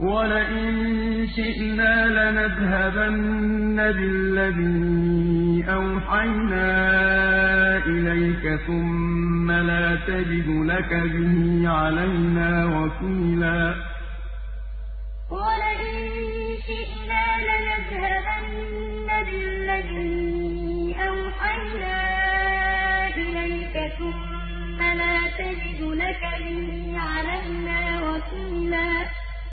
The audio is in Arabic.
وَلَئِن شِئْنَا لَنَذْهَبَنَّ بِالَّذِي أَوْحَيْنَا إِلَيْكَ ثُمَّ لَا تَجِدُ لَكَ بِهِ عَلَيْنَا وَكِيلًا وَلَئِن شِئْنَا لَنَذْهَبَنَّ بِالَّذِي أَوْحَيْنَا إِلَيْكَ ثُمَّ لَا تَجِدُ